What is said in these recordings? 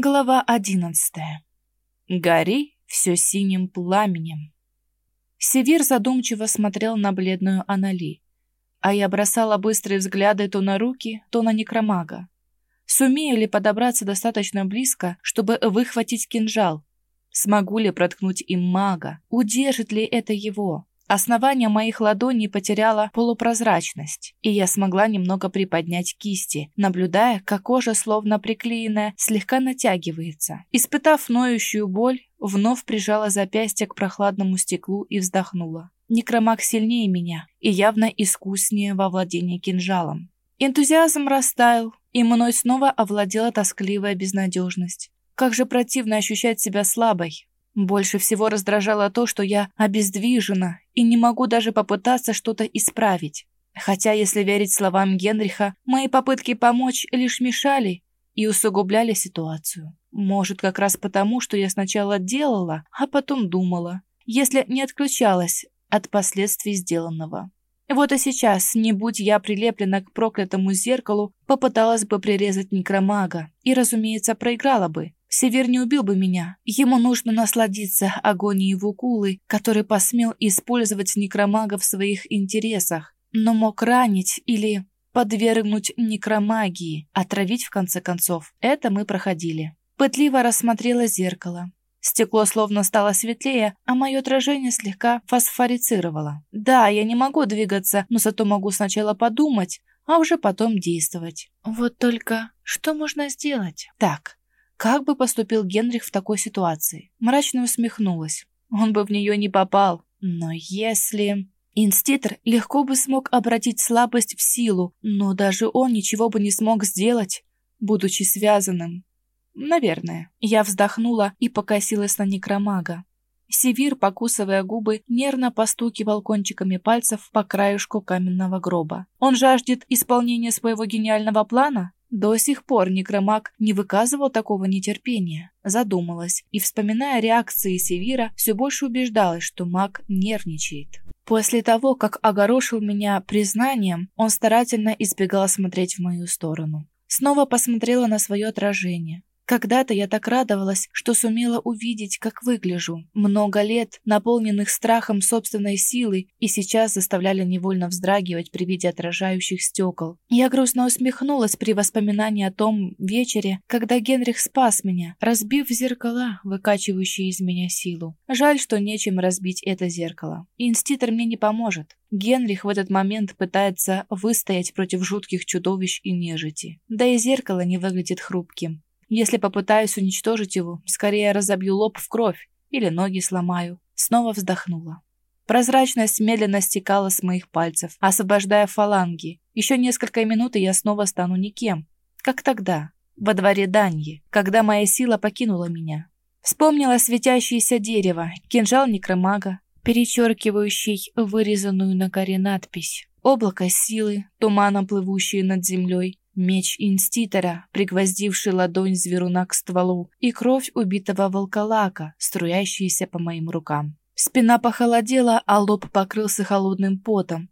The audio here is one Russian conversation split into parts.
Глава одиннадцатая. Гори все синим пламенем. Севир задумчиво смотрел на бледную Анали, а я бросала быстрые взгляды то на руки, то на некромага. Сумею ли подобраться достаточно близко, чтобы выхватить кинжал? Смогу ли проткнуть им мага? Удержит ли это его? Основание моих ладоней потеряло полупрозрачность, и я смогла немного приподнять кисти, наблюдая, как кожа, словно приклеенная, слегка натягивается. Испытав ноющую боль, вновь прижала запястье к прохладному стеклу и вздохнула. Некромаг сильнее меня и явно искуснее во владении кинжалом. Энтузиазм растаял, и мной снова овладела тоскливая безнадежность. Как же противно ощущать себя слабой, больше всего раздражало то, что я обездвижена и не могу даже попытаться что-то исправить. Хотя, если верить словам Генриха, мои попытки помочь лишь мешали и усугубляли ситуацию. Может, как раз потому, что я сначала делала, а потом думала, если не отключалась от последствий сделанного. Вот и сейчас, не будь я прилеплена к проклятому зеркалу, попыталась бы прирезать некромага и, разумеется, проиграла бы. Север не убил бы меня. Ему нужно насладиться агонией Вукулы, который посмел использовать некромага в своих интересах, но мог ранить или подвергнуть некромагии, отравить в конце концов. Это мы проходили. Пытливо рассмотрела зеркало. Стекло словно стало светлее, а мое отражение слегка фосфорицировало. Да, я не могу двигаться, но зато могу сначала подумать, а уже потом действовать. Вот только что можно сделать? Так, как бы поступил Генрих в такой ситуации? Мрачно усмехнулась. Он бы в нее не попал. Но если... Инститор легко бы смог обратить слабость в силу, но даже он ничего бы не смог сделать, будучи связанным. Наверное. Я вздохнула и покосилась на некромага. Севир, покусывая губы, нервно постукивал кончиками пальцев по краешку каменного гроба. Он жаждет исполнения своего гениального плана? До сих пор некромаг не выказывал такого нетерпения. Задумалась и, вспоминая реакции Севира, все больше убеждалась, что маг нервничает. После того, как огорошил меня признанием, он старательно избегал смотреть в мою сторону. Снова посмотрела на свое отражение. Когда-то я так радовалась, что сумела увидеть, как выгляжу. Много лет, наполненных страхом собственной силы, и сейчас заставляли невольно вздрагивать при виде отражающих стекол. Я грустно усмехнулась при воспоминании о том вечере, когда Генрих спас меня, разбив зеркала, выкачивающие из меня силу. Жаль, что нечем разбить это зеркало. Инститор мне не поможет. Генрих в этот момент пытается выстоять против жутких чудовищ и нежити. Да и зеркало не выглядит хрупким. Если попытаюсь уничтожить его, скорее разобью лоб в кровь или ноги сломаю. Снова вздохнула. Прозрачность медленно стекала с моих пальцев, освобождая фаланги. Еще несколько минут, и я снова стану никем. Как тогда, во дворе Даньи, когда моя сила покинула меня. Вспомнила светящееся дерево, кинжал некромага, перечеркивающий вырезанную на коре надпись. Облако силы, туманом плывущие над землей, Меч инститора, пригвоздивший ладонь зверуна к стволу, и кровь убитого волколака, струящаяся по моим рукам. Спина похолодела, а лоб покрылся холодным потом.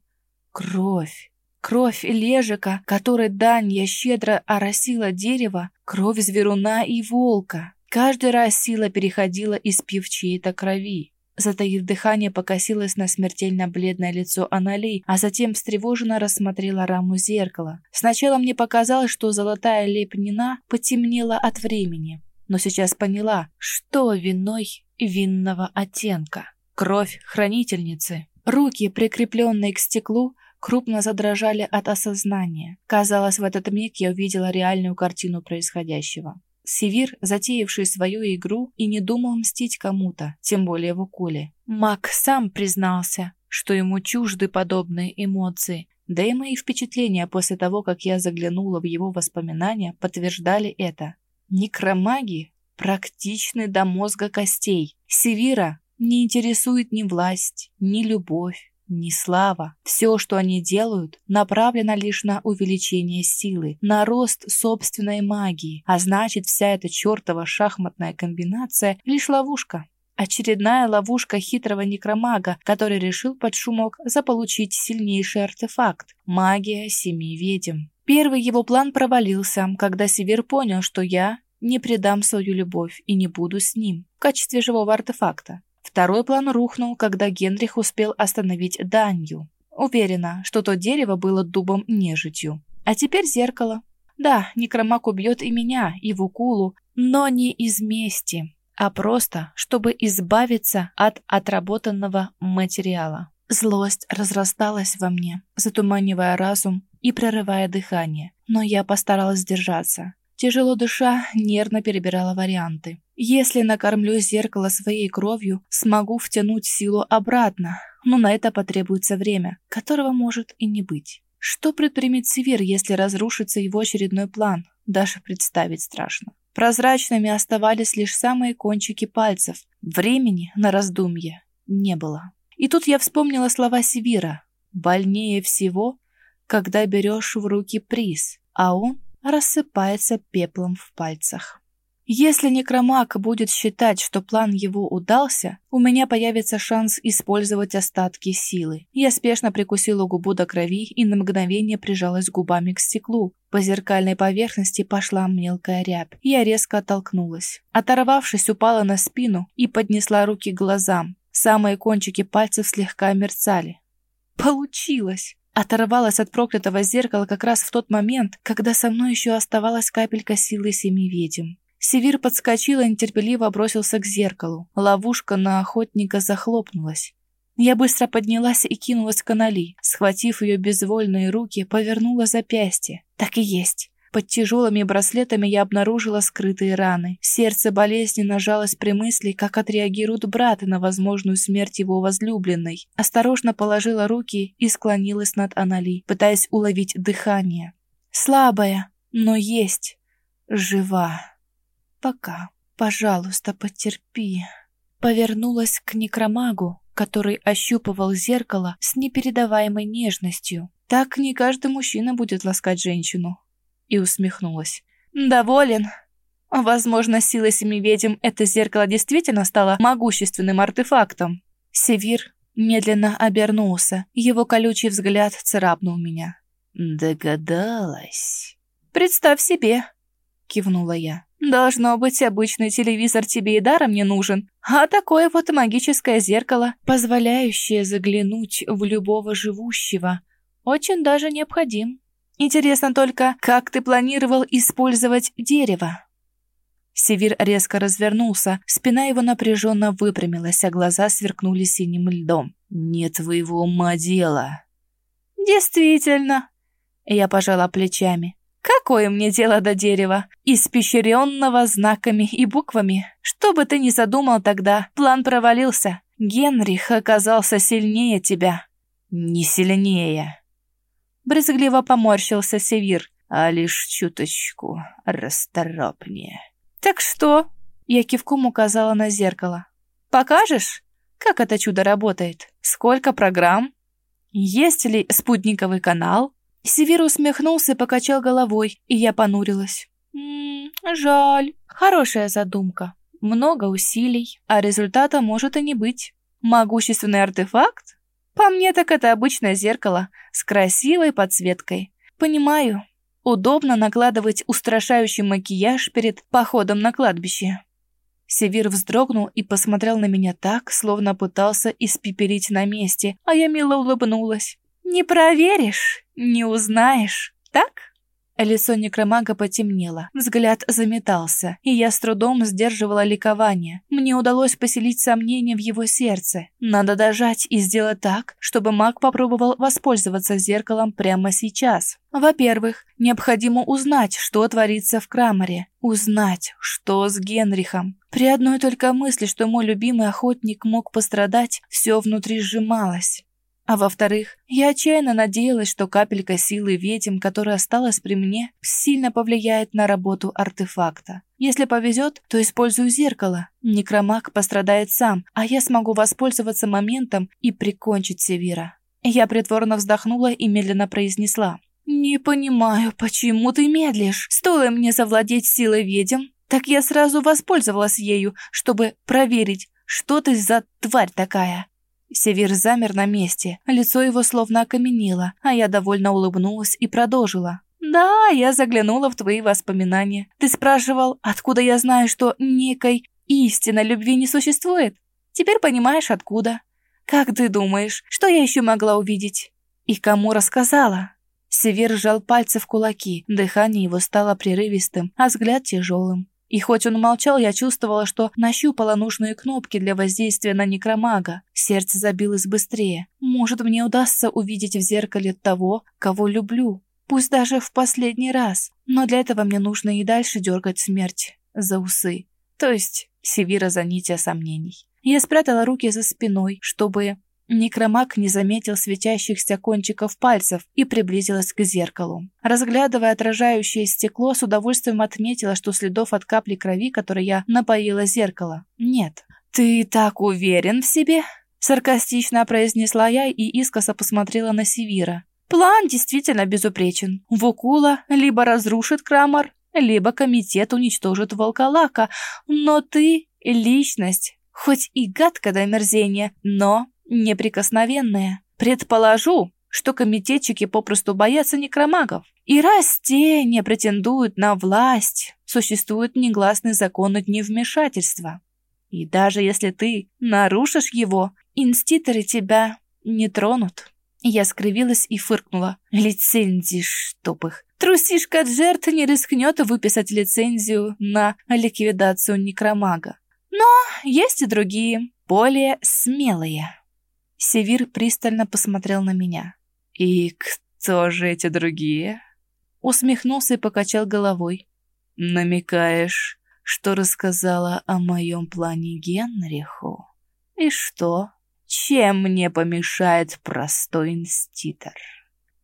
Кровь. Кровь лежика, которой Данья щедро оросила дерево, кровь зверуна и волка. Каждый раз сила переходила, испив чьей-то крови. Затаив дыхание, покосилась на смертельно бледное лицо Анали, а затем встревоженно рассмотрела раму зеркала. Сначала мне показалось, что золотая лепнина потемнела от времени, но сейчас поняла, что виной винного оттенка. Кровь хранительницы. Руки, прикрепленные к стеклу, крупно задрожали от осознания. Казалось, в этот миг я увидела реальную картину происходящего. Севир, затеявший свою игру, и не думал мстить кому-то, тем более в уколе. Мак сам признался, что ему чужды подобные эмоции, да и мои впечатления после того, как я заглянула в его воспоминания, подтверждали это. Некромаги практичны до мозга костей. Севира не интересует ни власть, ни любовь, ни слава. Все, что они делают, направлено лишь на увеличение силы, на рост собственной магии, а значит, вся эта чертова шахматная комбинация — лишь ловушка. Очередная ловушка хитрого некромага, который решил под шумок заполучить сильнейший артефакт — магия семи ведьм. Первый его план провалился, когда Север понял, что я не предам свою любовь и не буду с ним в качестве живого артефакта. Второй план рухнул, когда Генрих успел остановить Данью. Уверена, что то дерево было дубом-нежитью. А теперь зеркало. Да, некромак убьет и меня, и Вукулу, но не из мести, а просто, чтобы избавиться от отработанного материала. Злость разрасталась во мне, затуманивая разум и прерывая дыхание, но я постаралась сдержаться. Тяжело дыша, нервно перебирала варианты. Если накормлю зеркало своей кровью, смогу втянуть силу обратно, но на это потребуется время, которого может и не быть. Что предпримет Север, если разрушится его очередной план? Даже представить страшно. Прозрачными оставались лишь самые кончики пальцев. Времени на раздумье не было. И тут я вспомнила слова Севира. «Больнее всего, когда берешь в руки приз, а он рассыпается пеплом в пальцах». Если некромаг будет считать, что план его удался, у меня появится шанс использовать остатки силы. Я спешно прикусила губу до крови и на мгновение прижалась губами к стеклу. По зеркальной поверхности пошла мелкая рябь. Я резко оттолкнулась. Оторвавшись, упала на спину и поднесла руки к глазам. Самые кончики пальцев слегка мерцали. Получилось! Оторвалась от проклятого зеркала как раз в тот момент, когда со мной еще оставалась капелька силы семи ведьм. Севир подскочил и нетерпеливо бросился к зеркалу. Ловушка на охотника захлопнулась. Я быстро поднялась и кинулась к Анали. Схватив ее безвольные руки, повернула запястье. Так и есть. Под тяжелыми браслетами я обнаружила скрытые раны. Сердце болезненно жалось при мысли, как отреагируют браты на возможную смерть его возлюбленной. Осторожно положила руки и склонилась над Анали, пытаясь уловить дыхание. Слабая, но есть. Жива. Пока. Пожалуйста, потерпи. Повернулась к некромагу, который ощупывал зеркало с непередаваемой нежностью. Так не каждый мужчина будет ласкать женщину. И усмехнулась. Доволен. Возможно, сила семи ведьм это зеркало действительно стало могущественным артефактом. Севир медленно обернулся. Его колючий взгляд царапнул меня. «Догадалась?» «Представь себе!» — кивнула я. Должно быть, обычный телевизор тебе и даром не нужен, а такое вот магическое зеркало, позволяющее заглянуть в любого живущего, очень даже необходим. Интересно только, как ты планировал использовать дерево? Севир резко развернулся, спина его напряженно выпрямилась, а глаза сверкнули синим льдом. «Не твоего ума дело!» «Действительно!» Я пожала плечами. Какое мне дело до дерева, испещренного знаками и буквами? Что бы ты ни задумал тогда, план провалился. Генрих оказался сильнее тебя. Не сильнее. Брезгливо поморщился Севир, а лишь чуточку расторопнее. Так что? Я кивком указала на зеркало. Покажешь, как это чудо работает? Сколько программ? Есть ли спутниковый канал? Севир усмехнулся и покачал головой, и я понурилась. «М -м, жаль. Хорошая задумка. Много усилий, а результата может и не быть. Могущественный артефакт? По мне так это обычное зеркало с красивой подсветкой. Понимаю, удобно накладывать устрашающий макияж перед походом на кладбище. Севир вздрогнул и посмотрел на меня так, словно пытался испепелить на месте, а я мило улыбнулась. «Не проверишь, не узнаешь, так?» Лицо некромага потемнело, взгляд заметался, и я с трудом сдерживала ликование. Мне удалось поселить сомнения в его сердце. Надо дожать и сделать так, чтобы маг попробовал воспользоваться зеркалом прямо сейчас. Во-первых, необходимо узнать, что творится в Краморе. Узнать, что с Генрихом. При одной только мысли, что мой любимый охотник мог пострадать, все внутри сжималось. А во-вторых, я отчаянно надеялась, что капелька силы ведьм, которая осталась при мне, сильно повлияет на работу артефакта. Если повезет, то использую зеркало. Некромаг пострадает сам, а я смогу воспользоваться моментом и прикончить Севира. Я притворно вздохнула и медленно произнесла. «Не понимаю, почему ты медлишь? Стоило мне завладеть силой ведьм, так я сразу воспользовалась ею, чтобы проверить, что ты за тварь такая». Север замер на месте, лицо его словно окаменело, а я довольно улыбнулась и продолжила. Да, я заглянула в твои воспоминания. Ты спрашивал, откуда я знаю, что некой истинной любви не существует? Теперь понимаешь, откуда. Как ты думаешь, что я еще могла увидеть? И кому рассказала? Север сжал пальцы в кулаки, дыхание его стало прерывистым, а взгляд тяжелым. И хоть он молчал, я чувствовала, что нащупала нужные кнопки для воздействия на некромага. Сердце забилось быстрее. Может, мне удастся увидеть в зеркале того, кого люблю. Пусть даже в последний раз. Но для этого мне нужно и дальше дергать смерть за усы. То есть Севира за нитя сомнений. Я спрятала руки за спиной, чтобы Некромаг не заметил светящихся кончиков пальцев и приблизилась к зеркалу. Разглядывая отражающее стекло, с удовольствием отметила, что следов от капли крови, которой я напоила зеркало, нет. «Ты так уверен в себе?» Саркастично произнесла я и искоса посмотрела на Севира. «План действительно безупречен. Вукула либо разрушит Крамар, либо комитет уничтожит Волколака, но ты — личность, хоть и гадко до мерзения, но неприкосновенные. Предположу, что комитетчики попросту боятся некромагов. И раз те не претендуют на власть, существует негласный закон от невмешательства. И даже если ты нарушишь его, инститоры тебя не тронут. Я скривилась и фыркнула. Лицензии, чтоб их. Трусишка Джерт не рискнет выписать лицензию на ликвидацию некромага. Но есть и другие, более смелые. Севир пристально посмотрел на меня. «И кто же эти другие?» Усмехнулся и покачал головой. «Намекаешь, что рассказала о моем плане Генриху? И что? Чем мне помешает простой инститор?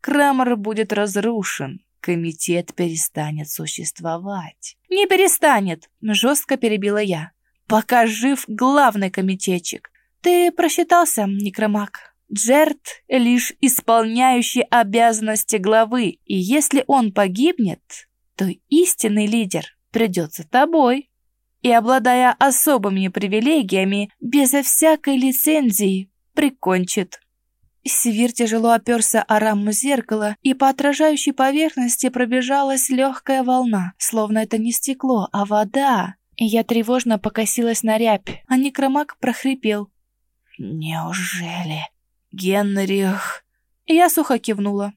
Крамер будет разрушен, комитет перестанет существовать». «Не перестанет!» — жестко перебила я. «Пока жив главный комитетчик. «Ты просчитался, некромаг. Джерт — лишь исполняющий обязанности главы, и если он погибнет, то истинный лидер придется тобой. И, обладая особыми привилегиями, безо всякой лицензии, прикончит». Севир тяжело оперся о раму зеркала, и по отражающей поверхности пробежалась легкая волна, словно это не стекло, а вода. Я тревожно покосилась на рябь, а некромаг прохрипел. «Неужели? Генрих?» Я сухо кивнула.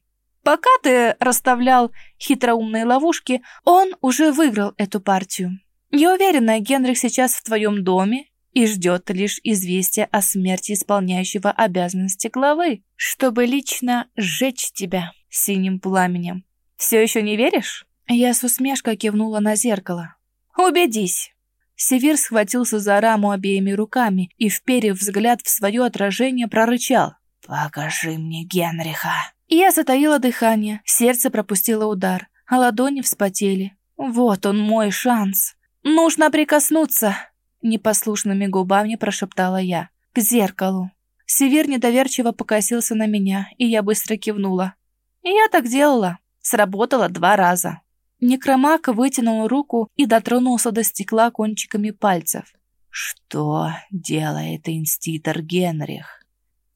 Пока ты расставлял хитроумные ловушки, он уже выиграл эту партию. Я уверена, Генрих сейчас в твоем доме и ждет лишь известия о смерти исполняющего обязанности главы, чтобы лично сжечь тебя синим пламенем. Все еще не веришь? Я с усмешкой кивнула на зеркало. Убедись. Север схватился за раму обеими руками и, вперев взгляд в свое отражение, прорычал. «Покажи мне Генриха!» Я затаила дыхание, сердце пропустило удар, а ладони вспотели. «Вот он мой шанс!» «Нужно прикоснуться!» Непослушными губами прошептала я. «К зеркалу!» Север недоверчиво покосился на меня, и я быстро кивнула. «Я так делала. Сработало два раза». Некромак вытянул руку и дотронулся до стекла кончиками пальцев. «Что делает инститор Генрих?»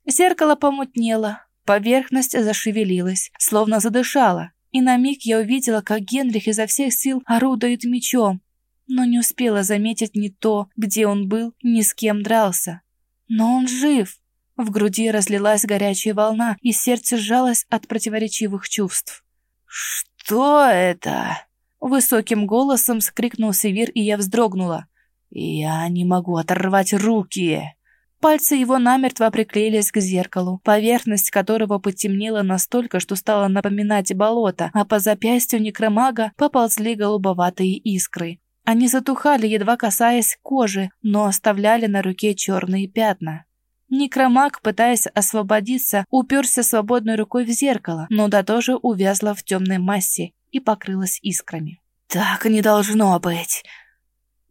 Зеркало помутнело, поверхность зашевелилась, словно задышала, и на миг я увидела, как Генрих изо всех сил орудует мечом, но не успела заметить ни то, где он был, ни с кем дрался. Но он жив. В груди разлилась горячая волна, и сердце сжалось от противоречивых чувств. «Что это?» Высоким голосом скрикнул Севир, и я вздрогнула. «Я не могу оторвать руки!» Пальцы его намертво приклеились к зеркалу, поверхность которого потемнела настолько, что стала напоминать болото, а по запястью некромага поползли голубоватые искры. Они затухали, едва касаясь кожи, но оставляли на руке черные пятна. Некромаг, пытаясь освободиться, уперся свободной рукой в зеркало, но да тоже увязла в темной массе и покрылась искрами. «Так не должно быть!»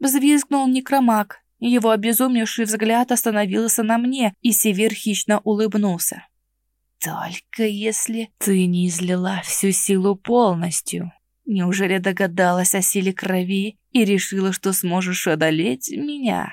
Взвизгнул некромаг. Его обезумевший взгляд остановился на мне, и Север хищно улыбнулся. «Только если ты не излила всю силу полностью, неужели догадалась о силе крови и решила, что сможешь одолеть меня?»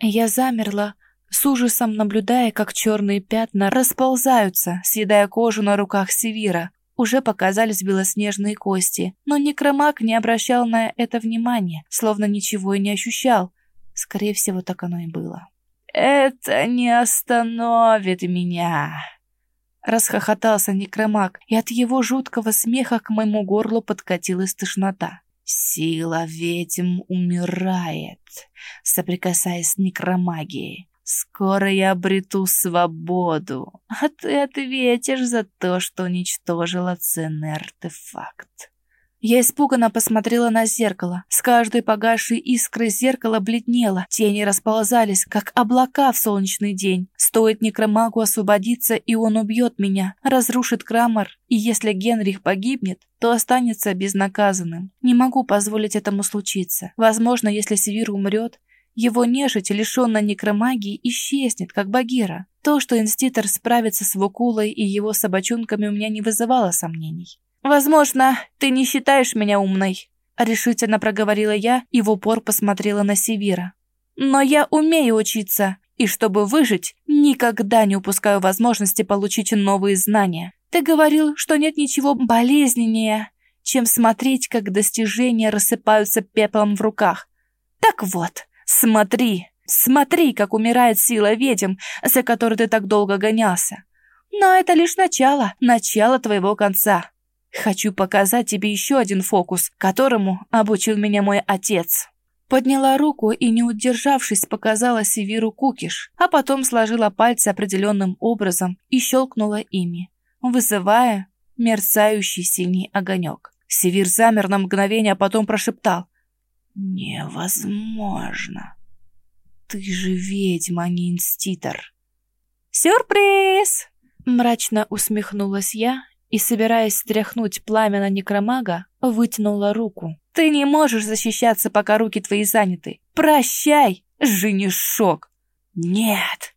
Я замерла, с ужасом наблюдая, как черные пятна расползаются, съедая кожу на руках Севира. уже показались белоснежные кости, но некромаг не обращал на это внимания, словно ничего и не ощущал. Скорее всего, так оно и было. «Это не остановит меня!» Расхохотался некромаг, и от его жуткого смеха к моему горлу подкатилась тошнота. Сила ведьм умирает, соприкасаясь с некромагией. Скоро я обрету свободу, а ты ответишь за то, что уничтожила ценный артефакт. Я испуганно посмотрела на зеркало. С каждой погасшей искрой зеркало бледнело, тени расползались, как облака в солнечный день. Стоит некромагу освободиться, и он убьет меня, разрушит Крамор, и если Генрих погибнет, то останется безнаказанным. Не могу позволить этому случиться. Возможно, если Севир умрет, его нежить, лишенная некромагии, исчезнет, как Багира. То, что инститор справится с Вукулой и его собачонками, у меня не вызывало сомнений. «Возможно, ты не считаешь меня умной», — решительно проговорила я и в упор посмотрела на Севира. «Но я умею учиться, и чтобы выжить, никогда не упускаю возможности получить новые знания. Ты говорил, что нет ничего болезненнее, чем смотреть, как достижения рассыпаются пеплом в руках. Так вот, смотри, смотри, как умирает сила ведьм, за которой ты так долго гонялся. Но это лишь начало, начало твоего конца. Хочу показать тебе еще один фокус, которому обучил меня мой отец». Подняла руку и, не удержавшись, показала Севиру кукиш, а потом сложила пальцы определенным образом и щелкнула ими, вызывая мерцающий синий огонек. Севир замер на мгновение, а потом прошептал. «Невозможно. Ты же ведьма, а не инститор». «Сюрприз!» Мрачно усмехнулась я и, собираясь стряхнуть пламя на некромага, вытянула руку. «Ты не можешь защищаться, пока руки твои заняты! Прощай, женишок!» «Нет!»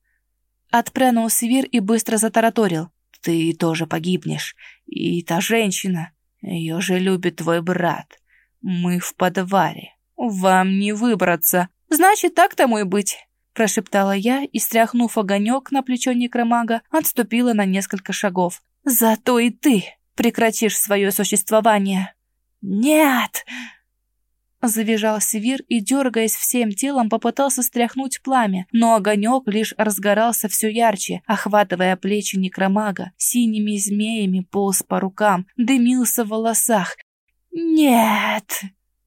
Отпрянул Свир и быстро затараторил. «Ты тоже погибнешь. И та женщина, ее же любит твой брат. Мы в подвале. Вам не выбраться. Значит, так тому и быть!» Прошептала я и, стряхнув огонек на плечо некромага, отступила на несколько шагов. Зато и ты прекратишь свое существование. Нет! Завизжал Севир и, дергаясь всем телом, попытался стряхнуть пламя, но огонек лишь разгорался все ярче, охватывая плечи некромага, синими змеями полз по рукам, дымился в волосах. «Нет!»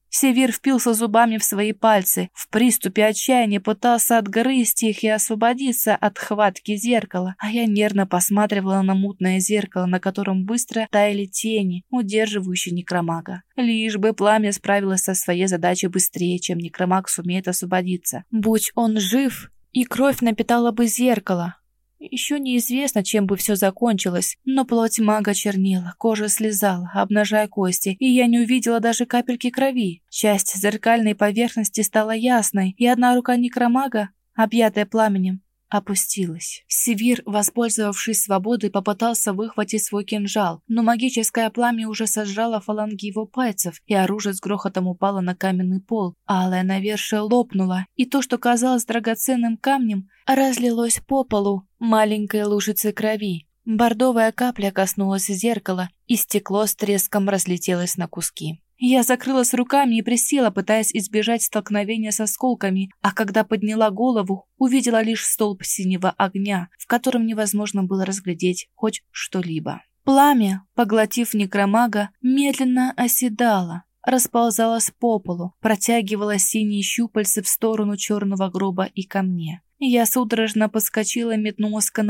Севир впился зубами в свои пальцы, в приступе отчаяния пытался отгрызть их и освободиться от хватки зеркала, а я нервно посматривала на мутное зеркало, на котором быстро таяли тени, удерживающие некромага. Лишь бы пламя справилось со своей задачей быстрее, чем некромаг сумеет освободиться. Будь он жив, и кровь напитала бы зеркало, еще неизвестно, чем бы все закончилось, но плоть мага чернела, кожа слезала, обнажая кости, и я не увидела даже капельки крови. Часть зеркальной поверхности стала ясной, и одна рука некромага, объятая пламенем, опустилась. Севир, воспользовавшись свободой, попытался выхватить свой кинжал, но магическое пламя уже сожрало фаланги его пальцев, и оружие с грохотом упало на каменный пол. Алая навершие лопнула, и то, что казалось драгоценным камнем, разлилось по полу маленькой лужицей крови. Бордовая капля коснулась зеркала, и стекло с треском разлетелось на куски. Я закрылась руками и присела, пытаясь избежать столкновения с осколками, а когда подняла голову, увидела лишь столб синего огня, в котором невозможно было разглядеть хоть что-либо. Пламя, поглотив некромага, медленно оседало, расползалось по полу, протягивало синие щупальцы в сторону черного гроба и ко мне. Я судорожно подскочила и метнулась к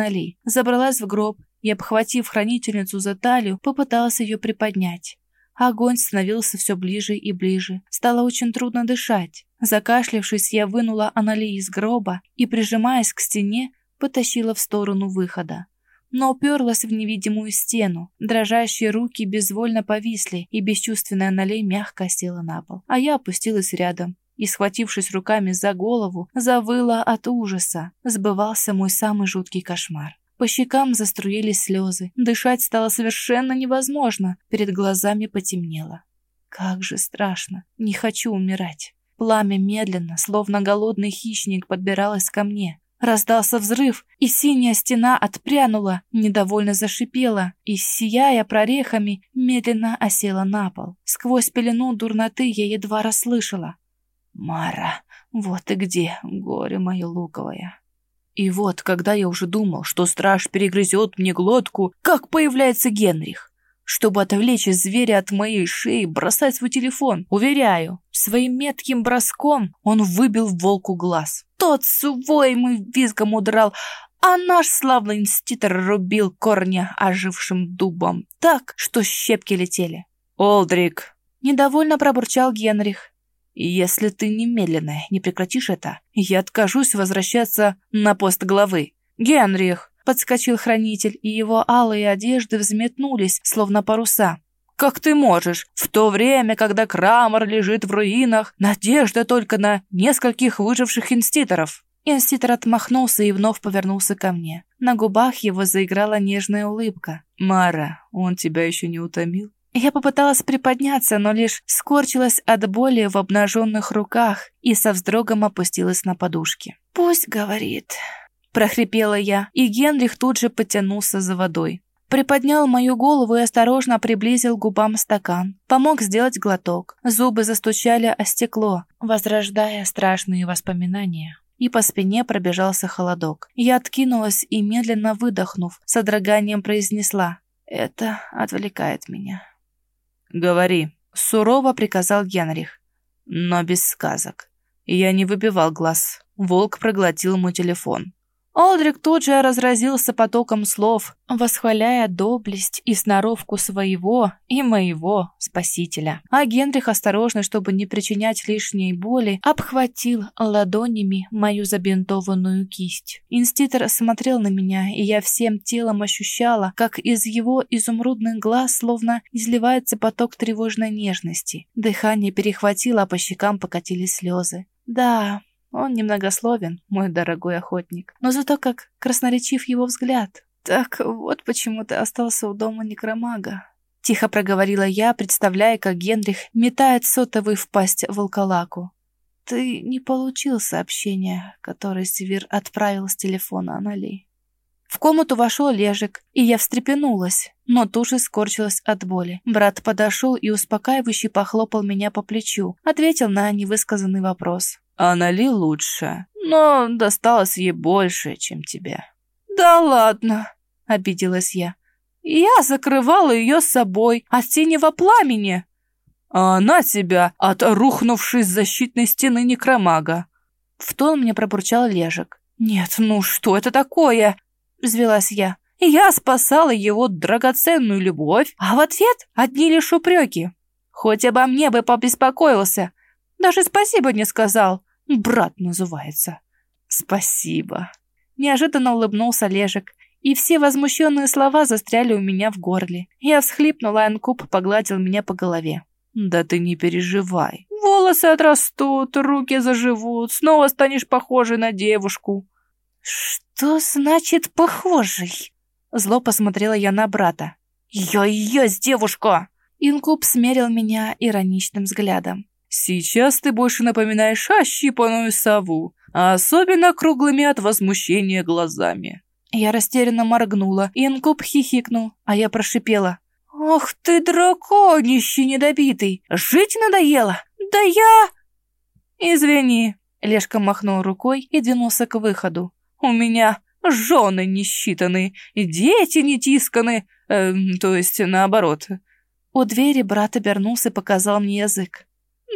забралась в гроб и, обхватив хранительницу за талию, попыталась ее приподнять. Огонь становился все ближе и ближе. Стало очень трудно дышать. Закашлявшись, я вынула Анали из гроба и, прижимаясь к стене, потащила в сторону выхода. Но уперлась в невидимую стену. Дрожащие руки безвольно повисли, и бесчувственная Анали мягко села на пол. А я опустилась рядом и, схватившись руками за голову, завыла от ужаса. Сбывался мой самый жуткий кошмар. По щекам заструились слезы. Дышать стало совершенно невозможно. Перед глазами потемнело. Как же страшно. Не хочу умирать. Пламя медленно, словно голодный хищник, подбиралось ко мне. Раздался взрыв, и синяя стена отпрянула, недовольно зашипела и, сияя прорехами, медленно осела на пол. Сквозь пелену дурноты я едва расслышала. «Мара, вот ты где, горе мое луковое!» И вот, когда я уже думал, что страж перегрызет мне глотку, как появляется Генрих. Чтобы отвлечь зверя от моей шеи, бросать свой телефон. Уверяю, своим метким броском он выбил волку глаз. Тот с воем визгом удрал, а наш славный инститор рубил корня ожившим дубом так, что щепки летели. «Олдрик!» — недовольно пробурчал Генрих. «Если ты немедленно не прекратишь это, я откажусь возвращаться на пост главы. Генрих!» Подскочил хранитель, и его алые одежды взметнулись, словно паруса. «Как ты можешь? В то время, когда Крамер лежит в руинах, надежда только на нескольких выживших инститоров». Инститор отмахнулся и вновь повернулся ко мне. На губах его заиграла нежная улыбка. «Мара, он тебя еще не утомил?» Я попыталась приподняться, но лишь скорчилась от боли в обнаженных руках и со вздрогом опустилась на подушки. «Пусть говорит», прохрипела я, и Генрих тут же потянулся за водой. Приподнял мою голову и осторожно приблизил к губам стакан. Помог сделать глоток. Зубы застучали о стекло, возрождая страшные воспоминания. И по спине пробежался холодок. Я откинулась и, медленно выдохнув, с содроганием произнесла «Это отвлекает меня». «Говори», — сурово приказал Генрих, но без сказок. Я не выбивал глаз. Волк проглотил мой телефон. Олдрик тут же разразился потоком слов, восхваляя доблесть и сноровку своего и моего спасителя. А Генрих, осторожно, чтобы не причинять лишней боли, обхватил ладонями мою забинтованную кисть. Инститор смотрел на меня, и я всем телом ощущала, как из его изумрудных глаз словно изливается поток тревожной нежности. Дыхание перехватило, а по щекам покатились слезы. Да, он немногословен, мой дорогой охотник, но зато как красноречив его взгляд. Так вот почему ты остался у дома некромага. Тихо проговорила я, представляя, как Генрих метает сотовый в пасть волколаку. Ты не получил сообщения, которое Севир отправил с телефона Анали. В комнату вошел Лежик, и я встрепенулась, но тут же скорчилась от боли. Брат подошел и успокаивающе похлопал меня по плечу, ответил на невысказанный вопрос. Анали лучше, но досталось ей больше, чем тебе». «Да ладно», — обиделась я. «Я закрывала ее с собой от синего пламени». «А она тебя от рухнувшей защитной стены некромага». В тон мне пробурчал Лежик. «Нет, ну что это такое?» — взвелась я. «Я спасала его драгоценную любовь, а в ответ одни лишь упреки. Хоть обо мне бы побеспокоился. Даже спасибо не сказал. Брат называется. Спасибо. Неожиданно улыбнулся Лежик, и все возмущенные слова застряли у меня в горле. Я всхлипнула, а Энкуб погладил меня по голове. «Да ты не переживай. Волосы отрастут, руки заживут, снова станешь похожей на девушку». «Что значит похожий?» Зло посмотрела я на брата. «Я и есть девушка!» Инкуб смерил меня ироничным взглядом. Сейчас ты больше напоминаешь ощипанную сову, а особенно круглыми от возмущения глазами». Я растерянно моргнула, Инкуб хихикнул, а я прошипела. «Ох ты, драконище недобитый! Жить надоело! Да я...» «Извини», — Лешка махнул рукой и двинулся к выходу. «У меня жены не считаны, дети не тисканы, э, то есть наоборот». У двери брат обернулся и показал мне язык.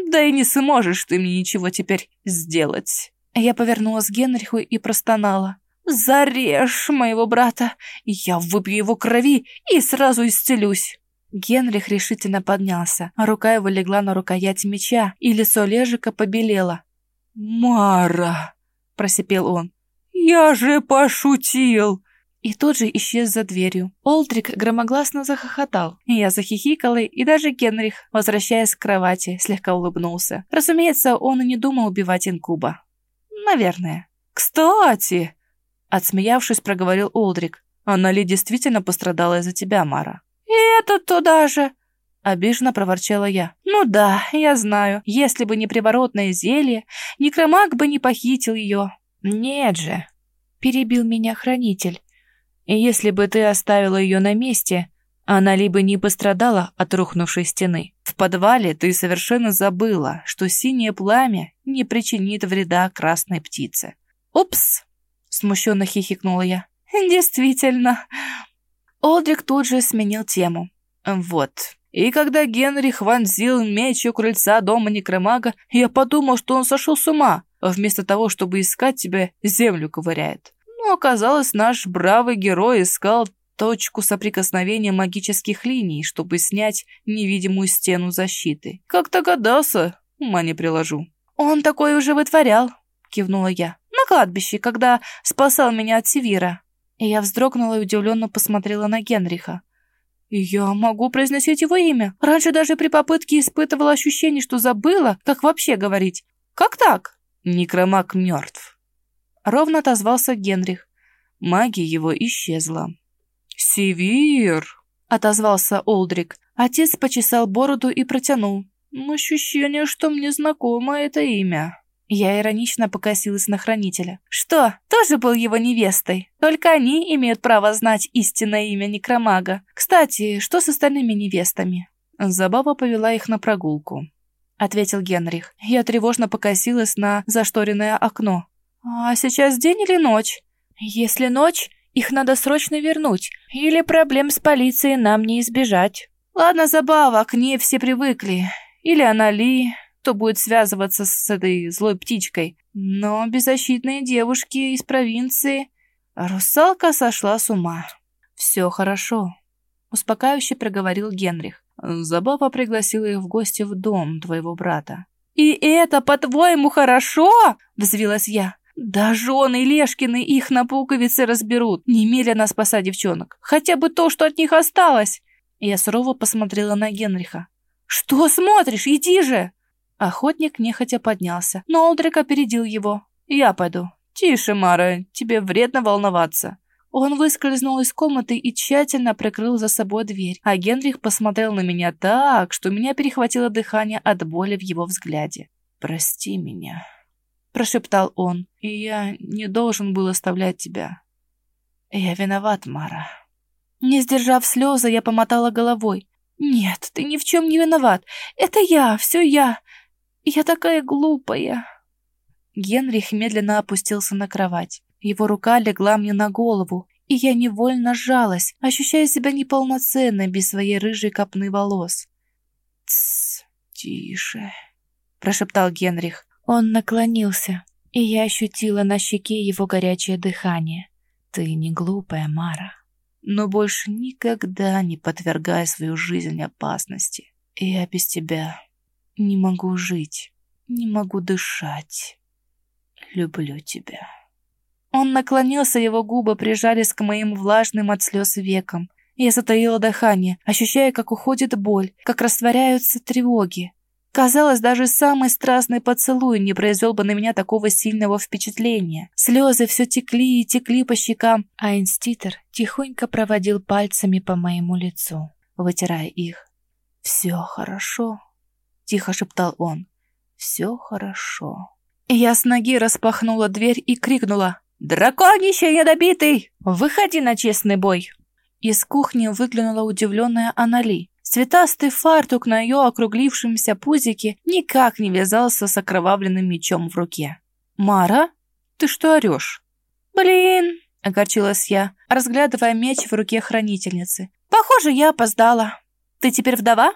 Да и не сможешь ты мне ничего теперь сделать. Я повернулась к Генриху и простонала. «Зарежь моего брата, я выпью его крови и сразу исцелюсь». Генрих решительно поднялся, рука его легла на рукоять меча, и лицо Лежика побелело. «Мара!» – просипел он. «Я же пошутил!» И тут же исчез за дверью. Олдрик громогласно захохотал. Я захихикала, и даже Генрих, возвращаясь к кровати, слегка улыбнулся. Разумеется, он и не думал убивать инкуба. Наверное. «Кстати!» Отсмеявшись, проговорил Олдрик. «Она ли действительно пострадала из-за тебя, Мара?» «И это туда же!» Обиженно проворчала я. «Ну да, я знаю. Если бы не приворотное зелье, некромаг бы не похитил ее». «Нет же, перебил меня хранитель. И если бы ты оставила ее на месте, она либо не пострадала от рухнувшей стены. В подвале ты совершенно забыла, что синее пламя не причинит вреда красной птице. «Упс!» — смущенно хихикнула я. «Действительно». Олдрик тут же сменил тему. «Вот. И когда Генрих вонзил меч у крыльца дома некромага, я подумал, что он сошел с ума. Вместо того, чтобы искать тебя, землю ковыряет. Но оказалось, наш бравый герой искал точку соприкосновения магических линий, чтобы снять невидимую стену защиты. Как догадался, ума не приложу. «Он такое уже вытворял», — кивнула я. «На кладбище, когда спасал меня от Севира». И я вздрогнула и удивленно посмотрела на Генриха. «Я могу произносить его имя. Раньше даже при попытке испытывала ощущение, что забыла, как вообще говорить. Как так?» «Некромаг мертв», — ровно отозвался Генрих. Магия его исчезла. «Севир!» — отозвался Олдрик. Отец почесал бороду и протянул. «Ощущение, что мне знакомо это имя». Я иронично покосилась на хранителя. «Что, тоже был его невестой? Только они имеют право знать истинное имя некромага. Кстати, что с остальными невестами?» Забава повела их на прогулку. Ответил Генрих. Я тревожно покосилась на зашторенное окно. «А сейчас день или ночь?» «Если ночь, их надо срочно вернуть, или проблем с полицией нам не избежать. Ладно, забава, к ней все привыкли. Или она Ли, кто будет связываться с этой злой птичкой. Но беззащитные девушки из провинции... Русалка сошла с ума. «Все хорошо», — успокаивающе проговорил Генрих. «Забава пригласила их в гости в дом твоего брата». «И это, по-твоему, хорошо?» — взвилась я. Да жены Лешкины их на пуговицы разберут, немедленно спаса девчонок. Хотя бы то, что от них осталось. Я сурово посмотрела на Генриха. «Что смотришь? Иди же!» Охотник нехотя поднялся, но Олдрик опередил его. «Я пойду». «Тише, Мара, тебе вредно волноваться». Он выскользнул из комнаты и тщательно прикрыл за собой дверь, а Генрих посмотрел на меня так, что меня перехватило дыхание от боли в его взгляде. «Прости меня», прошептал он. «И я не должен был оставлять тебя. Я виноват, Мара». Не сдержав слезы, я помотала головой. «Нет, ты ни в чем не виноват. Это я, все я. Я такая глупая». Генрих медленно опустился на кровать. Его рука легла мне на голову, и я невольно сжалась, ощущая себя неполноценной без своей рыжей копны волос. «Тссс, тише», — прошептал Генрих. Он наклонился, и я ощутила на щеке его горячее дыхание. «Ты не глупая, Мара, но больше никогда не подвергай свою жизнь опасности. Я без тебя не могу жить, не могу дышать. Люблю тебя». Он наклонился, его губы прижались к моим влажным от слез векам. Я затаила дыхание, ощущая, как уходит боль, как растворяются тревоги. Казалось, даже самый страстный поцелуй не произвел бы на меня такого сильного впечатления. Слезы все текли и текли по щекам, а инститер тихонько проводил пальцами по моему лицу, вытирая их. «Все хорошо», — тихо шептал он. «Все хорошо». Я с ноги распахнула дверь и крикнула «Драконище недобитый! Выходи на честный бой!» Из кухни выглянула удивленная Анали. Цветастый фартук на ее округлившемся пузике никак не вязался с окровавленным мечом в руке. «Мара, ты что орешь?» «Блин!» — огорчилась я, разглядывая меч в руке хранительницы. «Похоже, я опоздала. Ты теперь вдова?»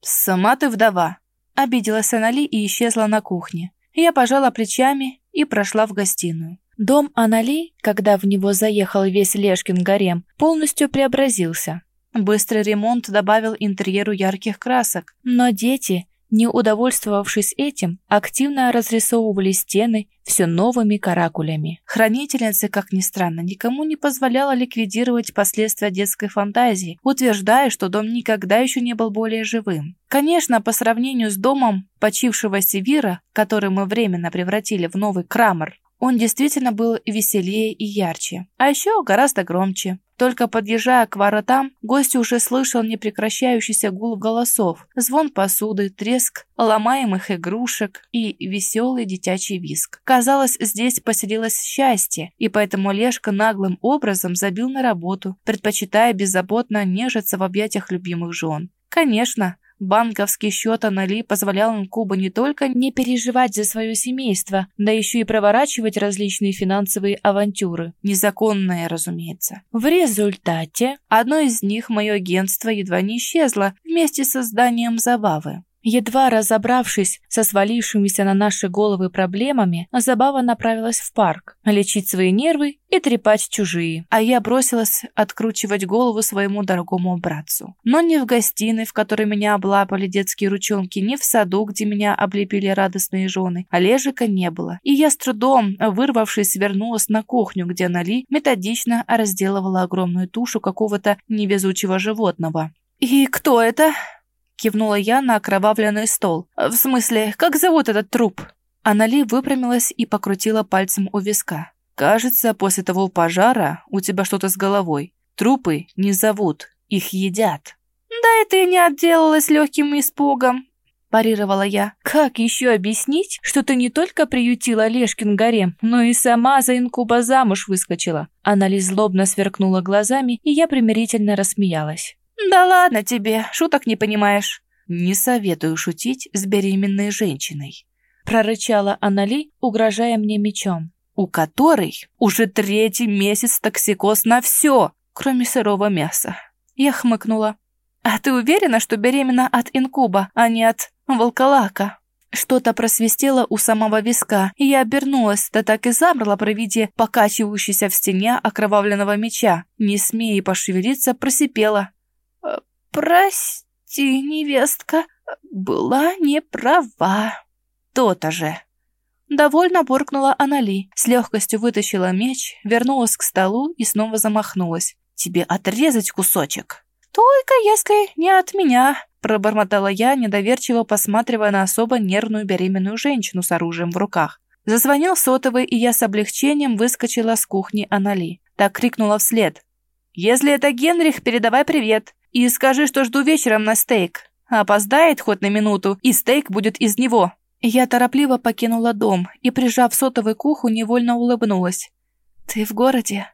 «Сама ты вдова», — обиделась Анали и исчезла на кухне. Я пожала плечами и прошла в гостиную. Дом Анали, когда в него заехал весь Лешкин гарем, полностью преобразился. Быстрый ремонт добавил интерьеру ярких красок, но дети, не удовольствовавшись этим, активно разрисовывали стены все новыми каракулями. Хранительница, как ни странно, никому не позволяла ликвидировать последствия детской фантазии, утверждая, что дом никогда еще не был более живым. Конечно, по сравнению с домом почившего Севира, который мы временно превратили в новый Крамер, он действительно был веселее и ярче, а еще гораздо громче. Только подъезжая к воротам, гость уже слышал непрекращающийся гул голосов, звон посуды, треск ломаемых игрушек и веселый детячий виск. Казалось, здесь поселилось счастье, и поэтому Лешка наглым образом забил на работу, предпочитая беззаботно нежиться в объятиях любимых жен. Конечно, Банковский счет Анали позволял Инкубу не только не переживать за свое семейство, да еще и проворачивать различные финансовые авантюры. Незаконные, разумеется. В результате одно из них, мое агентство, едва не исчезло вместе со созданием забавы. Едва разобравшись со свалившимися на наши головы проблемами, Забава направилась в парк, лечить свои нервы и трепать чужие, а я бросилась откручивать голову своему дорогому братцу. Но не в гостиной, в которой меня облапали детские ручонки, не в саду, где меня облепили радостные жены, Олежика не было. И я с трудом, вырвавшись, вернулась на кухню, где Нали методично разделывала огромную тушу какого-то невезучего животного. «И кто это?» Кивнула я на окровавленный стол. «В смысле, как зовут этот труп?» Анали выпрямилась и покрутила пальцем у виска. «Кажется, после того пожара у тебя что-то с головой. Трупы не зовут, их едят». «Да и не отделалась легким испугом», парировала я. «Как еще объяснить, что ты не только приютила Лешкин гарем, но и сама за инкуба замуж выскочила?» Анали злобно сверкнула глазами, и я примирительно рассмеялась. «Да ладно тебе, шуток не понимаешь». «Не советую шутить с беременной женщиной», — прорычала Анали, угрожая мне мечом, «у которой уже третий месяц токсикоз на все, кроме сырого мяса». Я хмыкнула. «А ты уверена, что беременна от инкуба, а не от волколака?» Что-то просвистело у самого виска, и я обернулась, да так и замерла при виде покачивающейся в стене окровавленного меча. Не смея пошевелиться, просипела. «Прости, невестка, была не права». «То-то же». Довольно буркнула Анали, с легкостью вытащила меч, вернулась к столу и снова замахнулась. «Тебе отрезать кусочек?» «Только если не от меня», пробормотала я, недоверчиво посматривая на особо нервную беременную женщину с оружием в руках. Зазвонил сотовый, и я с облегчением выскочила с кухни Анали. Так крикнула вслед. «Если это Генрих, передавай привет. И скажи, что жду вечером на стейк. Опоздает хоть на минуту, и стейк будет из него». Я торопливо покинула дом и, прижав сотовый к уху, невольно улыбнулась. «Ты в городе?»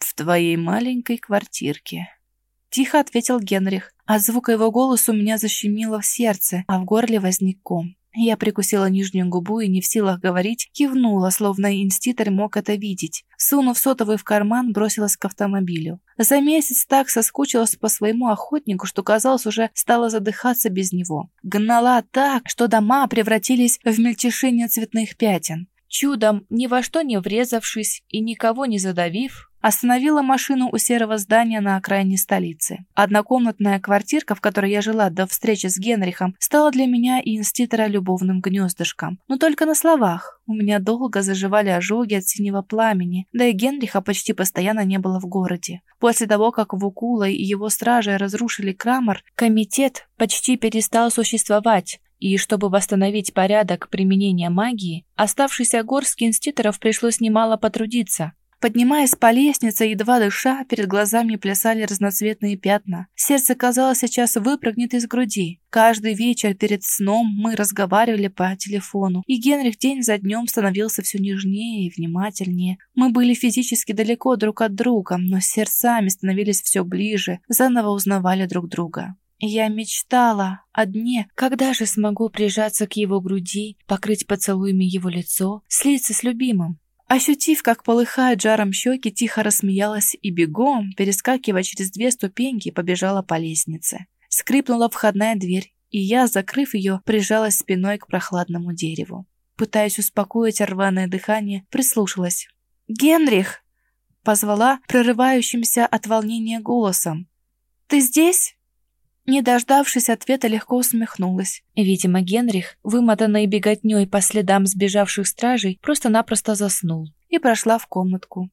«В твоей маленькой квартирке», — тихо ответил Генрих. От звука его голоса у меня защемило в сердце, а в горле возник ком. Я прикусила нижнюю губу и не в силах говорить, кивнула, словно инститор мог это видеть. Сунув сотовый в карман, бросилась к автомобилю. За месяц так соскучилась по своему охотнику, что, казалось, уже стала задыхаться без него. Гнала так, что дома превратились в мельтешение цветных пятен. Чудом, ни во что не врезавшись и никого не задавив, Остановила машину у серого здания на окраине столицы. Однокомнатная квартирка, в которой я жила до встречи с Генрихом, стала для меня и инститора любовным гнездышком. Но только на словах. У меня долго заживали ожоги от синего пламени, да и Генриха почти постоянно не было в городе. После того, как Вукула и его стражи разрушили Крамор, комитет почти перестал существовать, и чтобы восстановить порядок применения магии, оставшийся горстке инститоров пришлось немало потрудиться. Поднимаясь по лестнице, едва дыша, перед глазами плясали разноцветные пятна. Сердце, казалось, сейчас выпрыгнет из груди. Каждый вечер перед сном мы разговаривали по телефону, и Генрих день за днем становился все нежнее и внимательнее. Мы были физически далеко друг от друга, но сердцами становились все ближе, заново узнавали друг друга. Я мечтала о дне, когда же смогу прижаться к его груди, покрыть поцелуями его лицо, слиться с любимым. Ощутив, как полыхают жаром щеки, тихо рассмеялась и бегом, перескакивая через две ступеньки, побежала по лестнице. Скрипнула входная дверь, и я, закрыв ее, прижалась спиной к прохладному дереву. Пытаясь успокоить рваное дыхание, прислушалась. «Генрих!» — позвала прерывающимся от волнения голосом. «Ты здесь?» Не дождавшись ответа, легко усмехнулась. Видимо, Генрих, вымотанный беготней по следам сбежавших стражей, просто-напросто заснул и прошла в комнатку.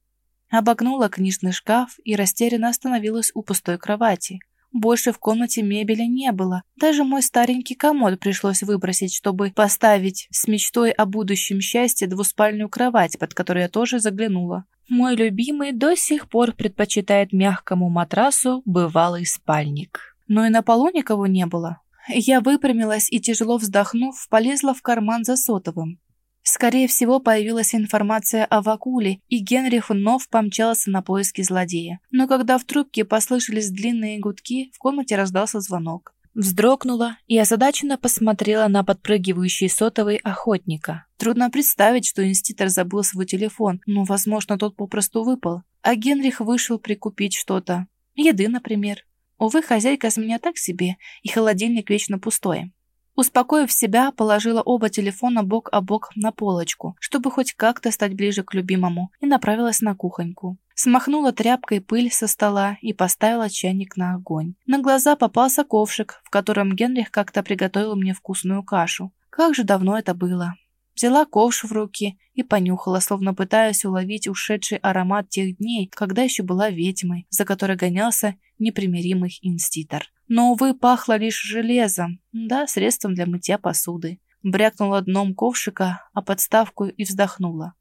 Обогнула книжный шкаф и растерянно остановилась у пустой кровати. Больше в комнате мебели не было. Даже мой старенький комод пришлось выбросить, чтобы поставить с мечтой о будущем счастье двуспальную кровать, под которую я тоже заглянула. Мой любимый до сих пор предпочитает мягкому матрасу бывалый спальник. Но и на полу никого не было. Я выпрямилась и, тяжело вздохнув, полезла в карман за сотовым. Скорее всего, появилась информация о Вакуле, и Генрих вновь помчался на поиски злодея. Но когда в трубке послышались длинные гудки, в комнате раздался звонок. Вздрогнула и озадаченно посмотрела на подпрыгивающий сотовый охотника. Трудно представить, что инститор забыл свой телефон, но, возможно, тот попросту выпал. А Генрих вышел прикупить что-то. Еды, например. Увы, хозяйка с меня так себе, и холодильник вечно пустой. Успокоив себя, положила оба телефона бок о бок на полочку, чтобы хоть как-то стать ближе к любимому, и направилась на кухоньку. Смахнула тряпкой пыль со стола и поставила чайник на огонь. На глаза попался ковшик, в котором Генрих как-то приготовил мне вкусную кашу. Как же давно это было. Взяла ковш в руки и понюхала, словно пытаясь уловить ушедший аромат тех дней, когда еще была ведьмой, за которой гонялся непримиримый инститор. Но, увы, пахло лишь железом, да, средством для мытья посуды. Брякнула дном ковшика, а подставку и вздохнула.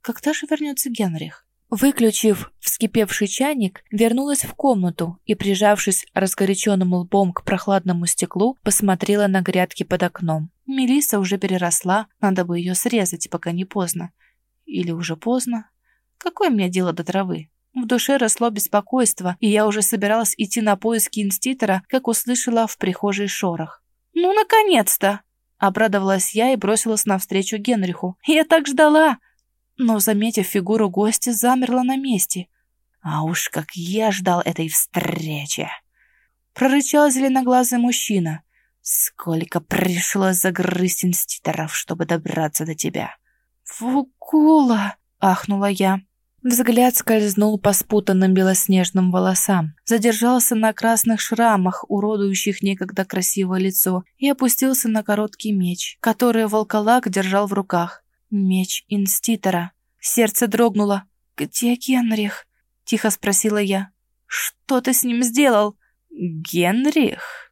Когда же вернется Генрих? Выключив вскипевший чайник, вернулась в комнату и, прижавшись разгоряченным лбом к прохладному стеклу, посмотрела на грядки под окном. Мелиса уже переросла, надо бы ее срезать, пока не поздно. Или уже поздно? Какое мне дело до травы? В душе росло беспокойство, и я уже собиралась идти на поиски инститора, как услышала в прихожей шорох. «Ну, наконец-то!» Обрадовалась я и бросилась навстречу Генриху. «Я так ждала!» Но, заметив фигуру гостя, замерла на месте. А уж как я ждал этой встречи! Прорычал зеленоглазый мужчина. Сколько пришлось загрызть инститоров, чтобы добраться до тебя. «Фукула!» — ахнула я. Взгляд скользнул по спутанным белоснежным волосам, задержался на красных шрамах, уродующих некогда красивое лицо, и опустился на короткий меч, который волколак держал в руках. Меч инститора. Сердце дрогнуло. «Где Генрих?» — тихо спросила я. «Что ты с ним сделал?» «Генрих?» —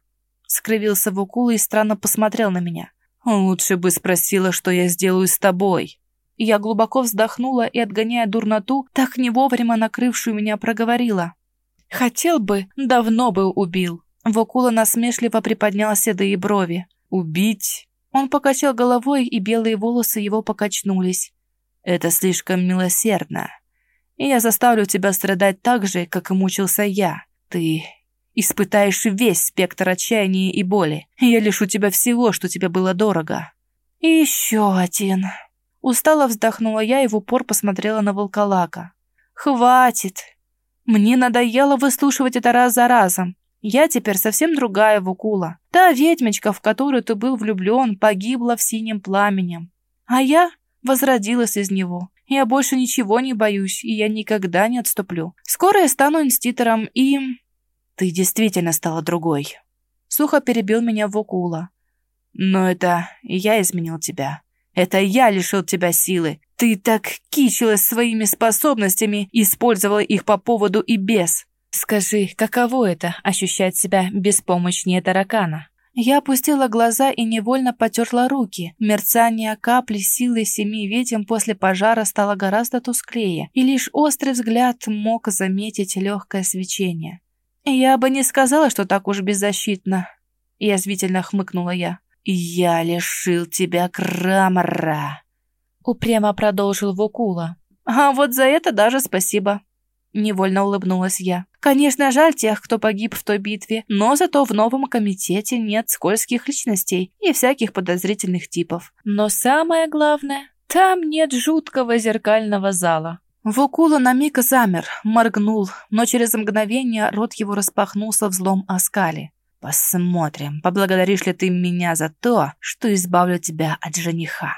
скривился Вукула и странно посмотрел на меня. «Лучше бы спросила, что я сделаю с тобой». Я глубоко вздохнула и, отгоняя дурноту, так не вовремя накрывшую меня, проговорила. «Хотел бы, давно бы убил». Вокула насмешливо приподнял седые брови. «Убить?» Он покачал головой, и белые волосы его покачнулись. «Это слишком милосердно. И я заставлю тебя страдать так же, как и мучился я. Ты испытаешь весь спектр отчаяния и боли. Я лишу тебя всего, что тебе было дорого». «И еще один», Устало вздохнула я и в упор посмотрела на волколака. «Хватит! Мне надоело выслушивать это раз за разом. Я теперь совсем другая Вукула. Та ведьмочка, в которую ты был влюблен, погибла в синем пламенем. А я возродилась из него. Я больше ничего не боюсь, и я никогда не отступлю. Скоро я стану инститором, и... Ты действительно стала другой. Сухо перебил меня Вукула. Но это я изменил тебя. Это я лишил тебя силы. Ты так кичилась своими способностями, использовала их по поводу и без. Скажи, каково это — ощущать себя беспомощнее таракана? Я опустила глаза и невольно потерла руки. Мерцание капли силы семи ведьм после пожара стало гораздо тусклее, и лишь острый взгляд мог заметить легкое свечение. «Я бы не сказала, что так уж беззащитно», — язвительно хмыкнула я. «Я лишил тебя Крамора», — упрямо продолжил Вукула. «А вот за это даже спасибо», — невольно улыбнулась я. «Конечно, жаль тех, кто погиб в той битве, но зато в новом комитете нет скользких личностей и всяких подозрительных типов. Но самое главное, там нет жуткого зеркального зала». Вукула на миг замер, моргнул, но через мгновение рот его распахнулся в злом оскале. Посмотрим, поблагодаришь ли ты меня за то, что избавлю тебя от жениха.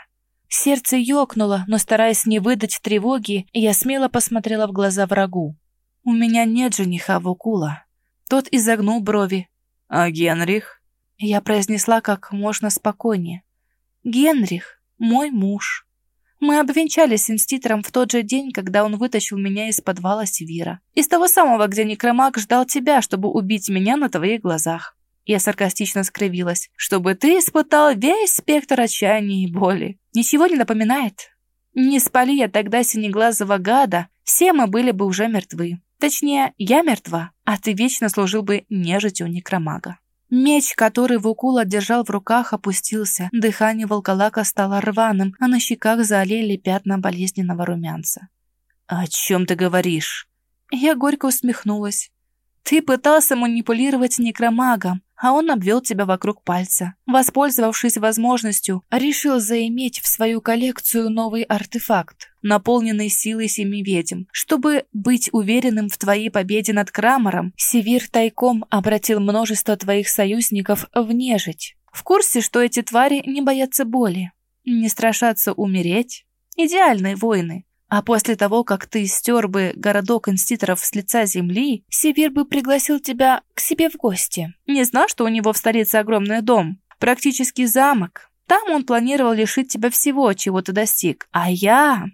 Сердце ёкнуло, но стараясь не выдать тревоги, я смело посмотрела в глаза врагу. У меня нет жениха Вукула. Тот изогнул брови. А Генрих? Я произнесла как можно спокойнее. Генрих, мой муж. Мы обвенчались с инститором в тот же день, когда он вытащил меня из подвала Севира. Из того самого, где некромаг ждал тебя, чтобы убить меня на твоих глазах. Я саркастично скривилась. Чтобы ты испытал весь спектр отчаяния и боли. Ничего не напоминает? Не спали я тогда синеглазого гада, все мы были бы уже мертвы. Точнее, я мертва, а ты вечно служил бы нежитью некромага. Меч, который Вукула держал в руках, опустился. Дыхание волколака стало рваным, а на щеках заолели пятна болезненного румянца. «О чем ты говоришь?» Я горько усмехнулась. «Ты пытался манипулировать некромагом, а он обвел тебя вокруг пальца. Воспользовавшись возможностью, решил заиметь в свою коллекцию новый артефакт, наполненный силой семи ведьм. Чтобы быть уверенным в твоей победе над Крамором, Севир тайком обратил множество твоих союзников в нежить. В курсе, что эти твари не боятся боли, не страшатся умереть? Идеальные воины. А после того, как ты стер бы городок инститоров с лица земли, Сибир бы пригласил тебя к себе в гости. Не знал, что у него в столице огромный дом, практически замок. Там он планировал лишить тебя всего, чего ты достиг. А я...»